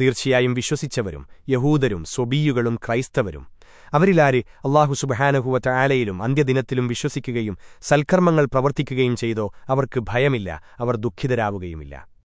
തീർച്ചയായും വിശ്വസിച്ചവരും യഹൂദരും സ്വബീയുകളും ക്രൈസ്തവരും. അവരിലാര് അള്ളാഹു സുബഹാനഹുവറ്റ ആലയിലും അന്ത്യദിനത്തിലും വിശ്വസിക്കുകയും സൽക്കർമ്മങ്ങൾ പ്രവർത്തിക്കുകയും ചെയ്തോ അവർക്ക് ഭയമില്ല അവർ ദുഃഖിതരാവുകയുമില്ല.